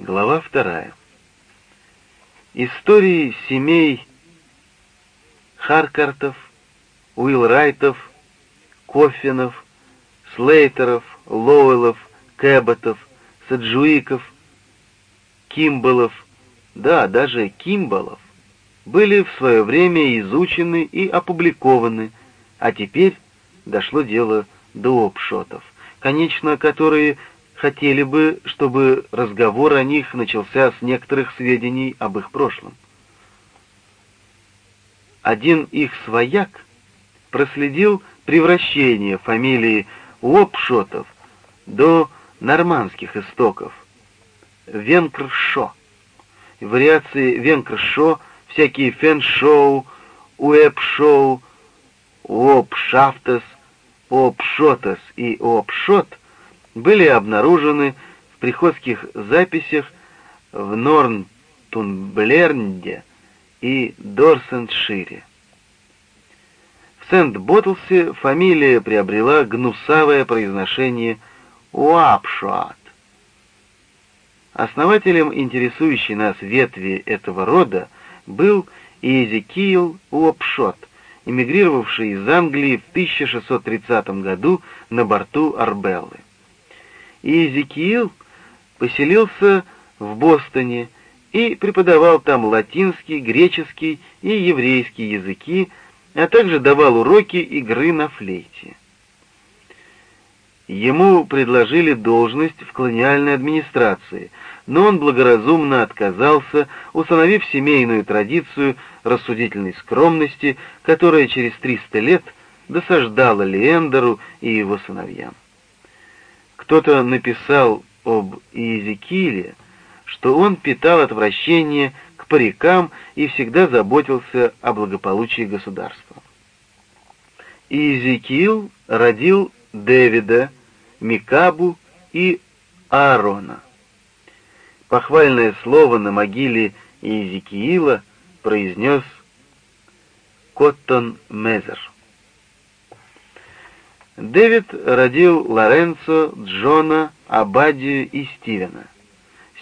Глава вторая. Истории семей Харкартов, Уилрайтов, Коффинов, Слейтеров, Лоуэллов, Кэбботов, Саджуиков, Кимбалов, да, даже Кимбалов, были в свое время изучены и опубликованы, а теперь дошло дело до обшотов, конечно, которые хотели бы, чтобы разговор о них начался с некоторых сведений об их прошлом. Один их свояк проследил превращение фамилии Уопшотов до нормандских истоков. Венкршо. Вариации Венкршо, всякие феншоу, уэпшоу, уопшафтес, уопшотес и уопшот были обнаружены в приходских записях в Норнтунблернде и Дорсентшире. В Сент-Боттлсе фамилия приобрела гнусавое произношение Уапшуат. Основателем интересующей нас ветви этого рода был Иезекиил Уопшот, эмигрировавший из Англии в 1630 году на борту Арбеллы и Иезекиил поселился в Бостоне и преподавал там латинский, греческий и еврейский языки, а также давал уроки игры на флейте. Ему предложили должность в колониальной администрации, но он благоразумно отказался, установив семейную традицию рассудительной скромности, которая через 300 лет досаждала Леендеру и его сыновьям. Кто-то написал об Иезекииле, что он питал отвращение к парикам и всегда заботился о благополучии государства. Иезекиил родил Дэвида, Микабу и Аарона. Похвальное слово на могиле Иезекиила произнес Коттон Мезер. Дэвид родил Лоренцо, Джона, Абадию и Стивена.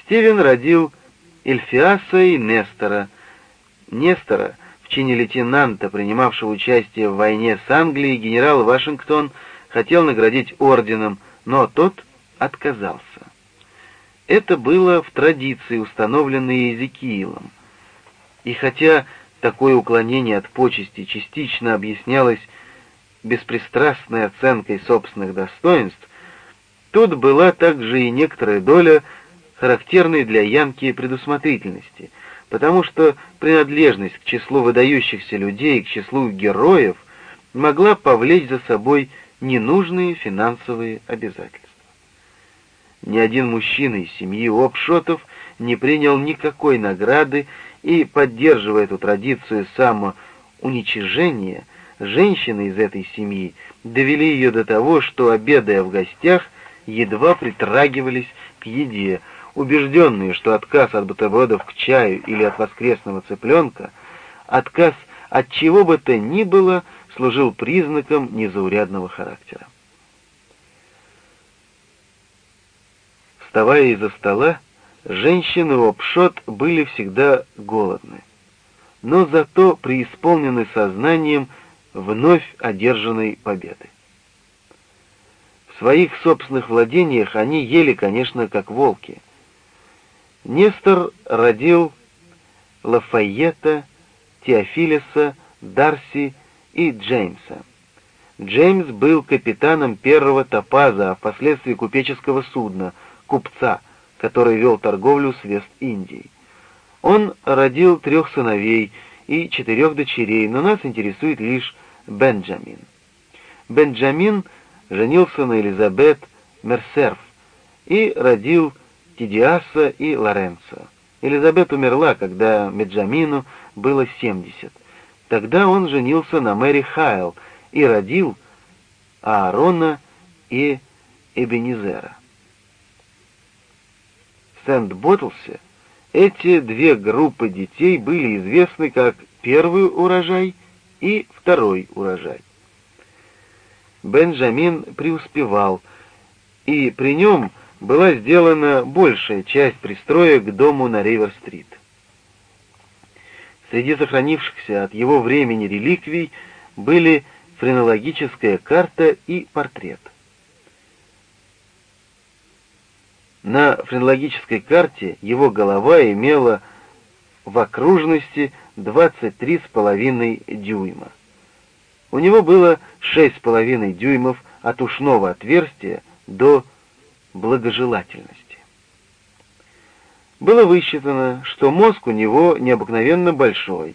Стивен родил Эльфиаса и Нестора. Нестора, в чине лейтенанта, принимавшего участие в войне с Англией, генерал Вашингтон хотел наградить орденом, но тот отказался. Это было в традиции, установленной Иезекиилом. И хотя такое уклонение от почести частично объяснялось беспристрастной оценкой собственных достоинств, тут была также и некоторая доля характерной для Янки предусмотрительности, потому что принадлежность к числу выдающихся людей, к числу героев, могла повлечь за собой ненужные финансовые обязательства. Ни один мужчина из семьи Обшотов не принял никакой награды и, поддерживая эту традицию самоуничижения, женщины из этой семьи довели ее до того, что, обедая в гостях, едва притрагивались к еде, убежденные, что отказ от бутербродов к чаю или от воскресного цыпленка, отказ от чего бы то ни было, служил признаком незаурядного характера. Вставая из-за стола, женщины в обшот были всегда голодны, но зато преисполнены сознанием вновь одержанной победы. В своих собственных владениях они ели, конечно, как волки. Нестор родил Лафайета, Теофилеса, Дарси и Джеймса. Джеймс был капитаном первого топаза, а впоследствии купеческого судна, купца, который вел торговлю с Вест-Индией. Он родил трех сыновей и четырех дочерей, но нас интересует лишь Бенджамин. Бенджамин женился на Элизабет Мерсерф и родил Тидиаса и Лоренцо. Элизабет умерла, когда Бенджамину было 70. Тогда он женился на Мэри Хайл и родил Аарона и Эбенизера. В Сент-Боттлсе эти две группы детей были известны как первый урожай – и второй урожай. Бенджамин преуспевал, и при нем была сделана большая часть пристроек к дому на Ривер-стрит. Среди сохранившихся от его времени реликвий были френологическая карта и портрет. На френологической карте его голова имела в окружности 23,5 дюйма. У него было 6,5 дюймов от ушного отверстия до благожелательности. Было высчитано, что мозг у него необыкновенно большой.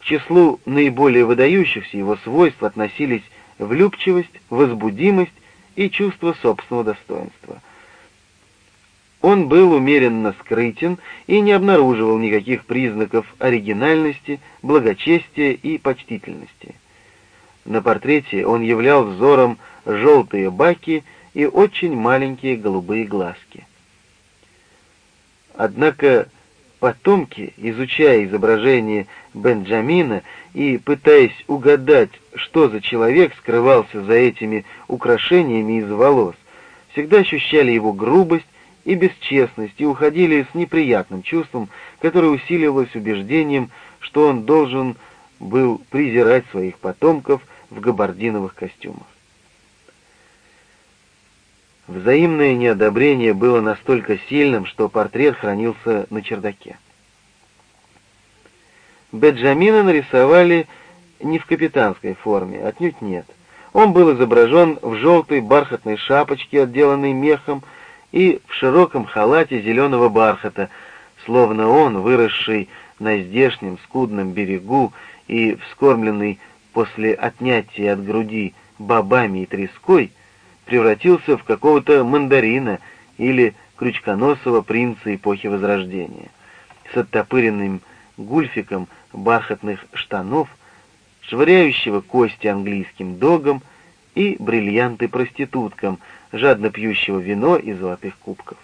К числу наиболее выдающихся его свойств относились влюбчивость, возбудимость и чувство собственного достоинства. Он был умеренно скрытен и не обнаруживал никаких признаков оригинальности, благочестия и почтительности. На портрете он являл взором желтые баки и очень маленькие голубые глазки. Однако потомки, изучая изображение Бенджамина и пытаясь угадать, что за человек скрывался за этими украшениями из волос, всегда ощущали его грубость и бесчестность и уходили с неприятным чувством, которое усиливалось убеждением, что он должен был презирать своих потомков в габардиновых костюмах. Взаимное неодобрение было настолько сильным, что портрет хранился на чердаке. Беджамина нарисовали не в капитанской форме, отнюдь нет. Он был изображен в желтой бархатной шапочке, отделанной мехом, и в широком халате зеленого бархата, словно он, выросший на здешнем скудном берегу и вскормленный после отнятия от груди бобами и треской, превратился в какого-то мандарина или крючконосого принца эпохи Возрождения. С оттопыренным гульфиком бархатных штанов, швыряющего кости английским догом и бриллианты проституткам, жадно пьющего вино из золотых кубков.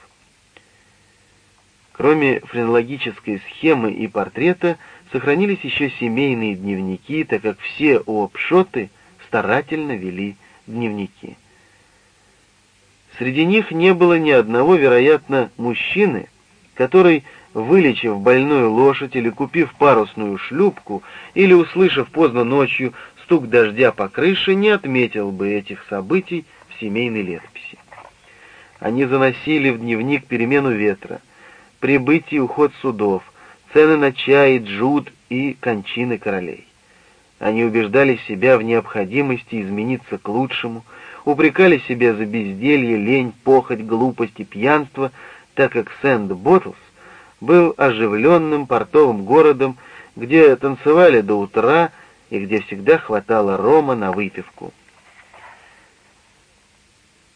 Кроме френологической схемы и портрета, сохранились еще семейные дневники, так как все уопшоты старательно вели дневники. Среди них не было ни одного, вероятно, мужчины, который, вылечив больную лошадь или купив парусную шлюпку, или услышав поздно ночью стук дождя по крыше, не отметил бы этих событий в семейной летописи. Они заносили в дневник перемену ветра, прибытие и уход судов, цены на чай, джут и кончины королей. Они убеждали себя в необходимости измениться к лучшему, упрекали себя за безделье, лень, похоть, глупость и пьянство, так как Сент-Боттлс был оживленным портовым городом, где танцевали до утра и где всегда хватало рома на выпивку.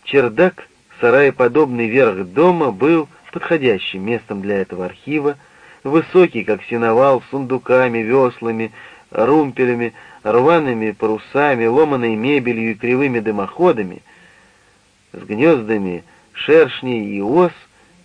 Чердак, сараеподобный верх дома, был подходящим местом для этого архива, высокий, как сеновал, с сундуками, веслами, румпелями, рваными парусами, ломаной мебелью и кривыми дымоходами, с гнездами шершней и ос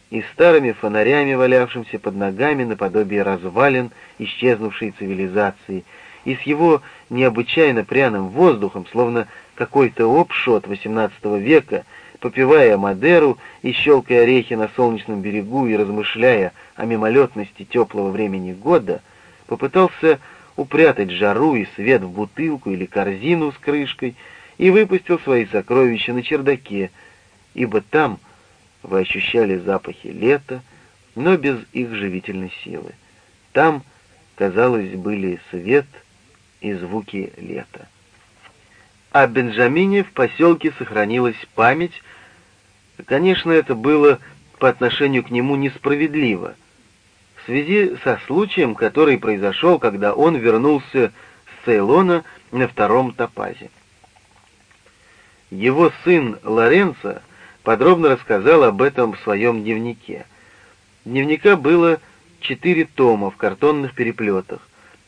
и старыми фонарями, валявшимся под ногами наподобие развалин исчезнувшей цивилизации, и с его необычайно пряным воздухом, словно какой-то обшот XVIII века, попивая Мадеру и щелкая орехи на солнечном берегу и размышляя о мимолетности теплого времени года, попытался упрятать жару и свет в бутылку или корзину с крышкой и выпустил свои сокровища на чердаке, ибо там вы ощущали запахи лета, но без их живительной силы. Там, казалось, были свет и звуки лета. О Бенджамине в поселке сохранилась память. Конечно, это было по отношению к нему несправедливо — в связи со случаем, который произошел, когда он вернулся с Цейлона на втором топазе. Его сын Лоренцо подробно рассказал об этом в своем дневнике. Дневника было четыре тома в картонных переплетах.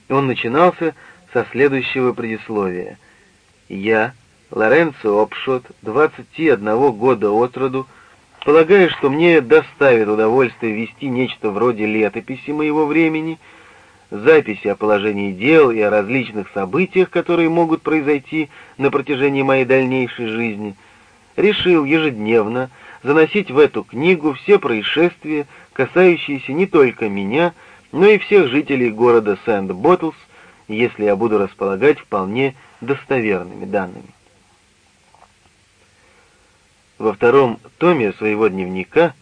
Он начинался со следующего предисловия. «Я, Лоренцо Опшот, 21 года от роду, Полагаю, что мне доставит удовольствие вести нечто вроде летописи моего времени, записи о положении дел и о различных событиях, которые могут произойти на протяжении моей дальнейшей жизни, решил ежедневно заносить в эту книгу все происшествия, касающиеся не только меня, но и всех жителей города Сент-Боттлс, если я буду располагать вполне достоверными данными. Во втором томе своего дневника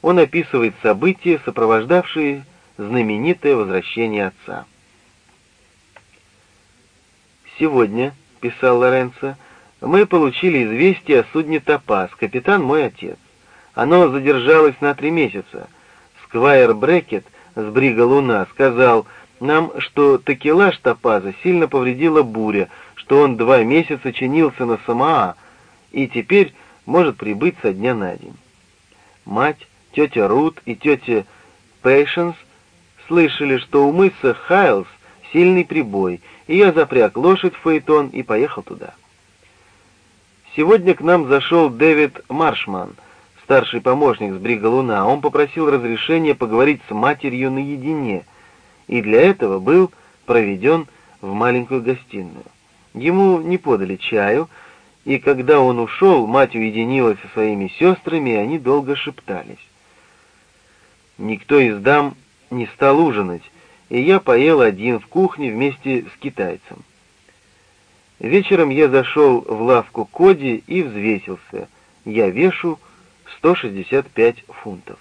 он описывает события, сопровождавшие знаменитое возвращение отца. «Сегодня», — писал Лоренцо, — «мы получили известие о судне «Топаз», капитан мой отец. Оно задержалось на три месяца. Сквайр Брекет с брига «Луна» сказал нам, что такелаж Топаза сильно повредила буря, что он два месяца чинился на Самаа и теперь может прибыть со дня на день. Мать, тетя Рут и тетя Пейшенс слышали, что у мыса Хайлс сильный прибой, и я запряг лошадь в фаэтон и поехал туда. Сегодня к нам зашел Дэвид Маршман — старший помощник с брига Луна, он попросил разрешения поговорить с матерью наедине, и для этого был проведен в маленькую гостиную. Ему не подали чаю, и когда он ушел, мать уединилась со своими сестрами, и они долго шептались. Никто из дам не стал ужинать, и я поел один в кухне вместе с китайцем. Вечером я зашел в лавку Коди и взвесился. Я вешу 165 фунтов.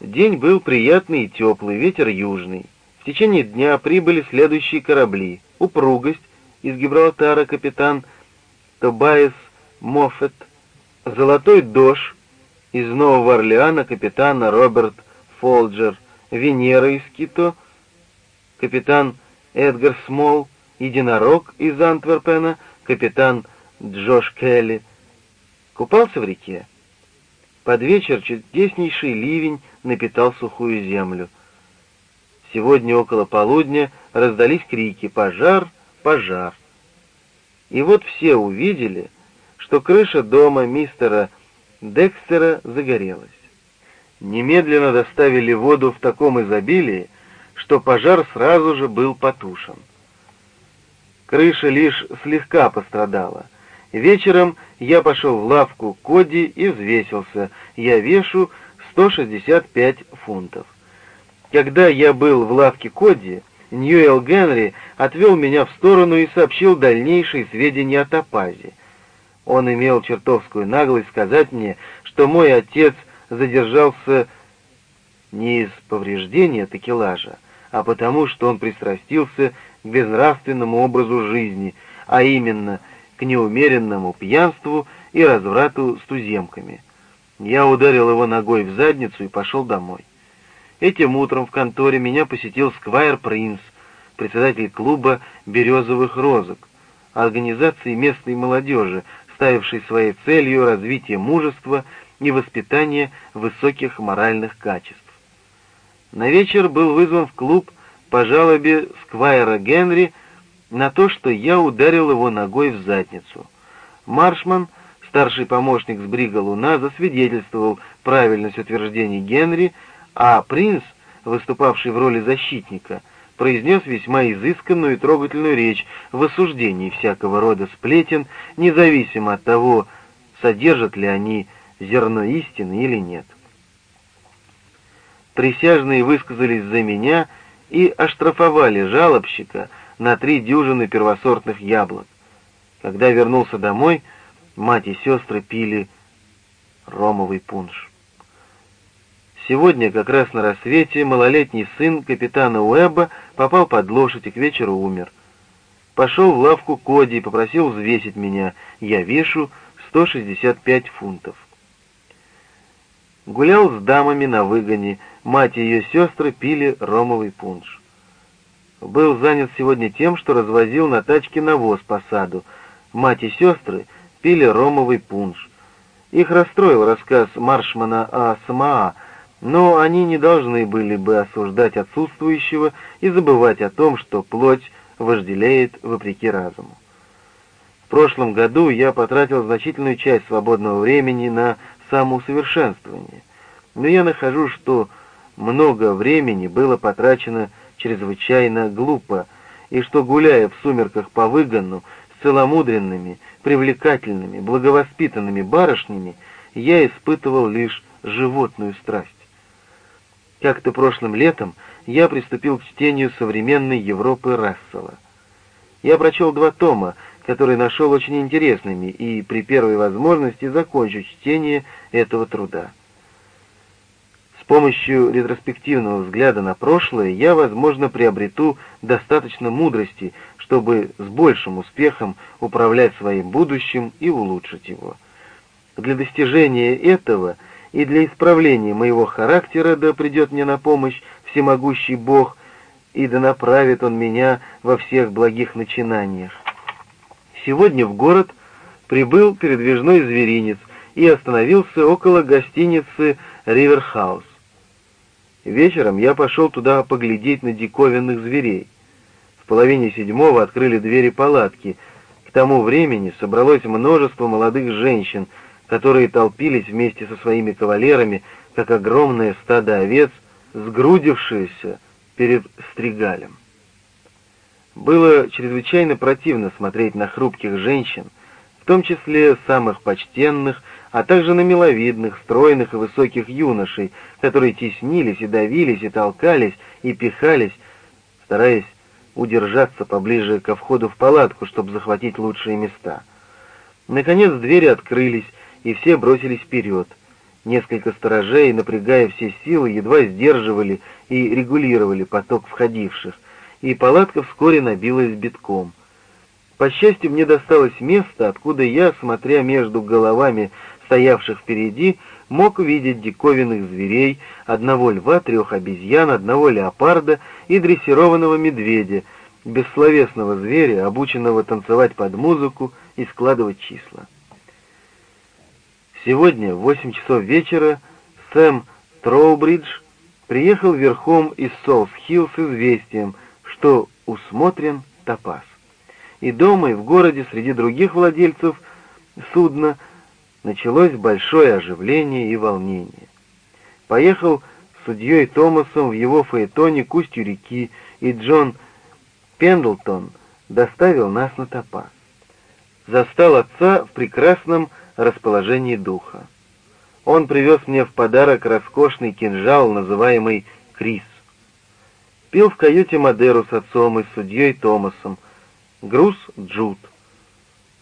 День был приятный и теплый, ветер южный. В течение дня прибыли следующие корабли. Упругость из Гибралтара капитан Тобайс Моффет, Золотой дождь из Нового Орлеана капитана Роберт Фолджер, Венера из Кито, капитан Эдгар Смол, Единорог из Антверпена, капитан Джош Келли, Купался в реке. Под вечер чудеснейший ливень напитал сухую землю. Сегодня около полудня раздались крики «Пожар! Пожар!». И вот все увидели, что крыша дома мистера Декстера загорелась. Немедленно доставили воду в таком изобилии, что пожар сразу же был потушен. Крыша лишь слегка пострадала. Вечером я пошел в лавку Коди и взвесился. Я вешу 165 фунтов. Когда я был в лавке Коди, Ньюэлл Генри отвел меня в сторону и сообщил дальнейшие сведения о Топазе. Он имел чертовскую наглость сказать мне, что мой отец задержался не из повреждения такелажа, а потому, что он пристрастился к безнравственному образу жизни, а именно — к неумеренному пьянству и разврату с туземками. Я ударил его ногой в задницу и пошел домой. Этим утром в конторе меня посетил Сквайр Принц, председатель клуба «Березовых розок», организации местной молодежи, ставившей своей целью развитие мужества и воспитание высоких моральных качеств. На вечер был вызван в клуб по жалобе Сквайра Генри на то, что я ударил его ногой в задницу. Маршман, старший помощник с брига Луна, засвидетельствовал правильность утверждений Генри, а принц, выступавший в роли защитника, произнес весьма изысканную и трогательную речь в осуждении всякого рода сплетен, независимо от того, содержат ли они зерно истины или нет. Присяжные высказались за меня и оштрафовали жалобщика — на три дюжины первосортных яблок. Когда вернулся домой, мать и сестры пили ромовый пунш. Сегодня, как раз на рассвете, малолетний сын капитана Уэбба попал под лошадь и к вечеру умер. Пошел в лавку Коди и попросил взвесить меня. Я вешу 165 фунтов. Гулял с дамами на выгоне, мать и ее сестры пили ромовый пунш был занят сегодня тем, что развозил на тачке навоз по саду. Мать и сестры пили ромовый пунш. Их расстроил рассказ Маршмана о Самаа, но они не должны были бы осуждать отсутствующего и забывать о том, что плоть вожделеет вопреки разуму. В прошлом году я потратил значительную часть свободного времени на самоусовершенствование, но я нахожу, что много времени было потрачено чрезвычайно глупо, и что, гуляя в сумерках по выгону с целомудренными, привлекательными, благовоспитанными барышнями я испытывал лишь животную страсть. Как-то прошлым летом я приступил к чтению современной Европы Рассела. Я прочел два тома, которые нашел очень интересными, и при первой возможности закончу чтение этого труда. С помощью ретроспективного взгляда на прошлое я, возможно, приобрету достаточно мудрости, чтобы с большим успехом управлять своим будущим и улучшить его. Для достижения этого и для исправления моего характера да придет мне на помощь всемогущий Бог, и да направит Он меня во всех благих начинаниях. Сегодня в город прибыл передвижной зверинец и остановился около гостиницы «Риверхаус». Вечером я пошел туда поглядеть на диковинных зверей. В половине седьмого открыли двери палатки. К тому времени собралось множество молодых женщин, которые толпились вместе со своими кавалерами, как огромное стадо овец, сгрудившиеся перед стригалем. Было чрезвычайно противно смотреть на хрупких женщин, в том числе самых почтенных, а также на миловидных, стройных и высоких юношей, которые теснились и давились, и толкались, и пихались, стараясь удержаться поближе ко входу в палатку, чтобы захватить лучшие места. Наконец двери открылись, и все бросились вперед. Несколько сторожей, напрягая все силы, едва сдерживали и регулировали поток входивших, и палатка вскоре набилась битком. По счастью, мне досталось место, откуда я, смотря между головами стоявших впереди, мог видеть диковинных зверей, одного льва, трех обезьян, одного леопарда и дрессированного медведя, бессловесного зверя, обученного танцевать под музыку и складывать числа. Сегодня в восемь часов вечера Сэм Троубридж приехал верхом из Солс-Хилл с известием, что усмотрен топаз. И дома, и в городе среди других владельцев судна началось большое оживление и волнение. Поехал с судьей Томасом в его фаэтоне к устью реки, и Джон Пендлтон доставил нас на топаз. Застал отца в прекрасном расположении духа. Он привез мне в подарок роскошный кинжал, называемый Крис. Пил в каюте Мадеру с отцом и судьей Томасом. Груз Джуд.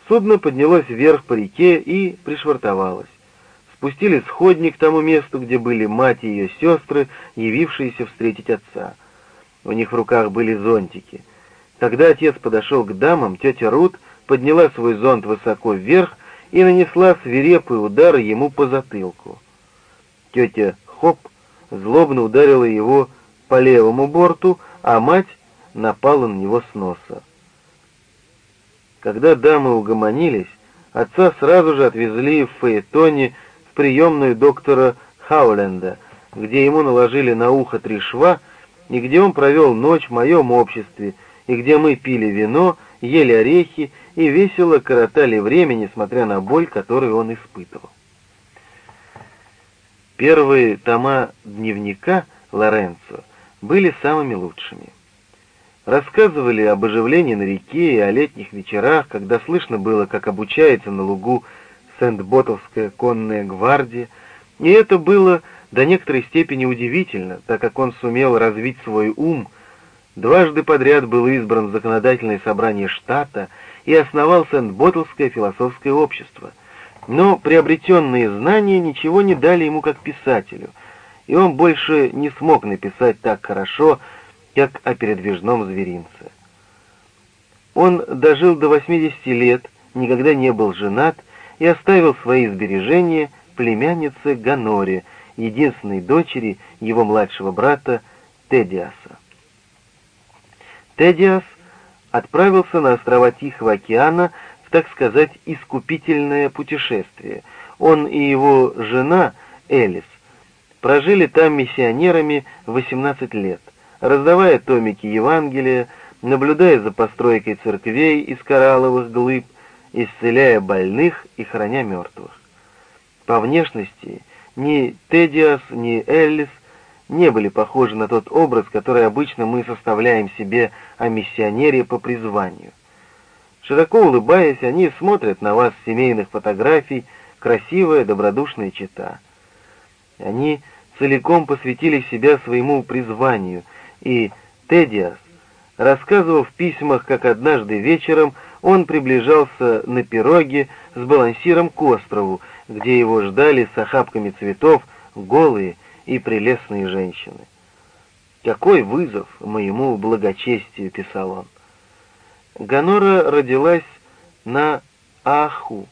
Судно поднялось вверх по реке и пришвартовалось. Спустили сходни к тому месту, где были мать и ее сестры, явившиеся встретить отца. У них в руках были зонтики. Когда отец подошел к дамам, тетя Рут подняла свой зонт высоко вверх и нанесла свирепый удар ему по затылку. Тетя Хоп злобно ударила его по левому борту, а мать напала на него с носа. Когда дамы угомонились, отца сразу же отвезли в Фаэтоне в приемную доктора Хауленда, где ему наложили на ухо три шва, и где он провел ночь в моем обществе, и где мы пили вино, ели орехи и весело коротали время, несмотря на боль, которую он испытывал. Первые тома дневника Лоренцо были самыми лучшими. Рассказывали об оживлении на реке и о летних вечерах, когда слышно было, как обучается на лугу Сент-Ботовская конная гвардия, и это было до некоторой степени удивительно, так как он сумел развить свой ум, дважды подряд был избран в законодательное собрание штата и основал Сент-Ботовское философское общество. Но приобретенные знания ничего не дали ему как писателю, и он больше не смог написать так хорошо, как о передвижном зверинце. Он дожил до 80 лет, никогда не был женат и оставил свои сбережения племяннице Ганоре, единственной дочери его младшего брата Тедиаса. Тедиас отправился на острова Тихого океана в, так сказать, искупительное путешествие. Он и его жена Элис прожили там миссионерами 18 лет раздавая томики Евангелия, наблюдая за постройкой церквей из коралловых глыб, исцеляя больных и храня мертвых. По внешности ни Тедиас, ни Эллис не были похожи на тот образ, который обычно мы составляем себе о миссионере по призванию. Широко улыбаясь, они смотрят на вас с семейных фотографий, красивая, добродушная чита. Они целиком посвятили себя своему призванию, и Тедиас рассказывал в письмах, как однажды вечером он приближался на пироге с балансиром к острову, где его ждали с охапками цветов голые и прелестные женщины. «Какой вызов моему благочестию!» — писал он. Ганора родилась на Аху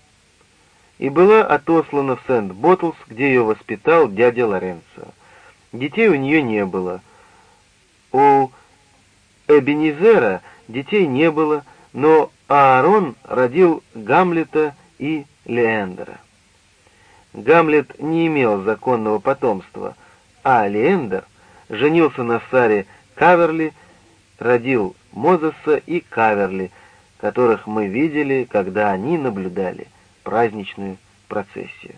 и была отослана в Сент-Боттлс, где ее воспитал дядя Лоренцо. Детей у нее не было. У Эбенизера детей не было, но Аарон родил Гамлета и Леэндера. Гамлет не имел законного потомства, а Леэндер женился на Саре Каверли, родил Мозеса и Каверли, которых мы видели, когда они наблюдали праздничную процессию.